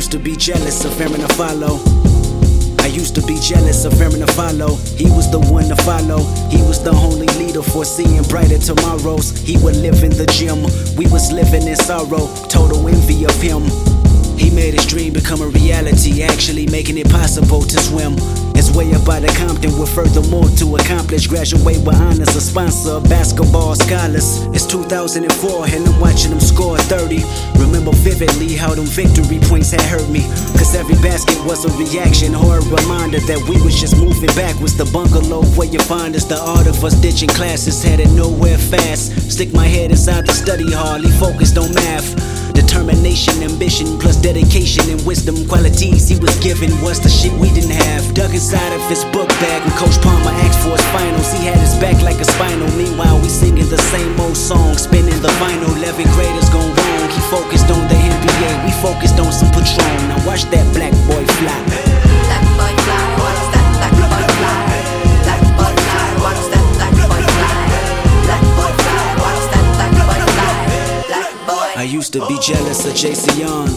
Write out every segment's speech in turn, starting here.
used to be jealous of Arron Afflalo. I used to be jealous of Arron Afflalo. He was the one to follow. He was the only leader foreseeing brighter tomorrows. He would live in the gym. We was living in sorrow. Total envy of him. He made his dream become a reality, actually making it possible to swim. It's way up out of Compton with furthermore to accomplish. Graduate with honors, a sponsor of basketball scholars. It's 2004 and I'm watching them score 30. Remember vividly how them victory points had hurt me. Cause every basket was a reaction or a reminder that we was just moving backwards. The bungalow where you find us, the art of us ditching classes, headed nowhere fast. Stick my head inside the study hall, he focused on math. Determination, ambition, plus dedication and wisdom qualities he was given was the shit we didn't have. Dug inside of his book bag when Coach Palmer asked for his finals. He had his back like a spinal. Meanwhile, we singing the same old song, spinning the vinyl. 11 graders used to be jealous of JC Young.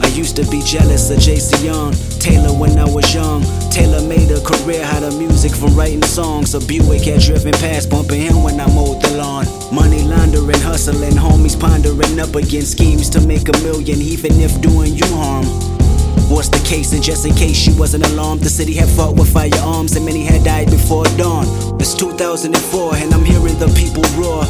I used to be jealous of JC Young. Taylor when I was young. Taylor made a career out of music from writing songs. A Buick had driven past, bumping him when I mowed the lawn. Money laundering, hustling, homies pondering up against schemes to make a million, even if doing you harm. What's the case? And just in case she wasn't alarmed, the city had fought with firearms and many had died before dawn. It's 2004 and I'm hearing the people roar.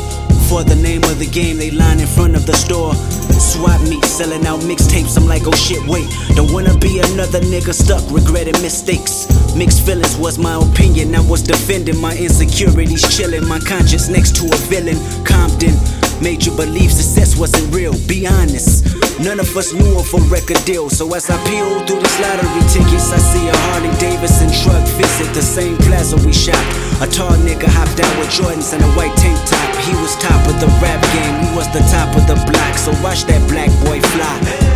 For the name of the game, they line in front of the store. Swap meet, selling out mixtapes. I'm like, oh shit, wait. Don't wanna be another nigga stuck regretting mistakes. Mixed feelings was my opinion. I was defending my insecurities, chilling my conscience next to a villain. Compton made you believe success wasn't real. Be honest. None of us knew of a record deal. So as I peel through these lottery tickets, I see a Harley Davidson truck visit the same plaza we shop. A tall nigga hopped out with Jordans and a white tank top. He was top of the rap game, we was the top of the block. So watch that black boy fly.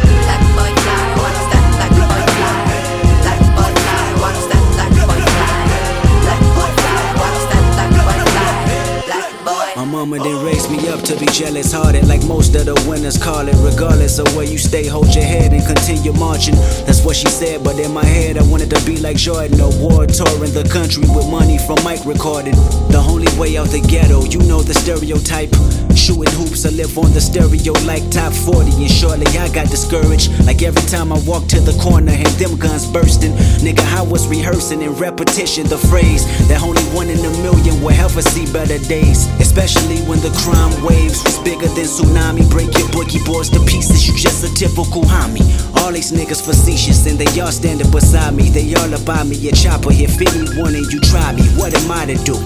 Mama didn't raise me up to be jealous hearted like most of the winners call it. Regardless of where you stay, hold your head and continue marching. That's what she said, but in my head I wanted to be like Jordan. A war touring the country with money from mic recording. The only way out the ghetto, you know the stereotype. Shooting hoops, I live on the stereo like top 40. And shortly I got discouraged. Like every time I walk to the corner and them guns bursting. Nigga, I was rehearsing in repetition the phrase that only one in a million will ever see better days. Especially when the crime waves was bigger than tsunami. Break your boogie boards to pieces, you just a typical homie. All these niggas facetious and they all standing beside me. They all about me. A chopper hit anyone and you try me. What am I to do?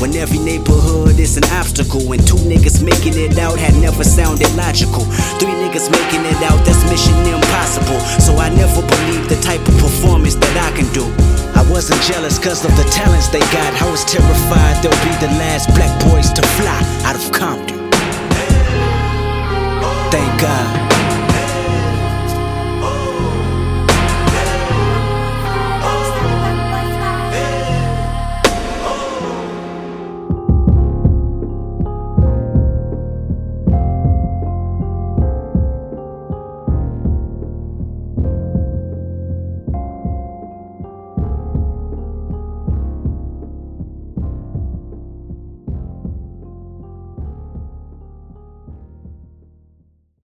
When every neighborhood is an obstacle And two niggas making it out had never sounded logical Three niggas making it out, that's mission impossible So I never believed the type of performance that I can do wasn't jealous cause of the talents they got. I was terrified they'll be the last black boys to fly out of Compton. Thank God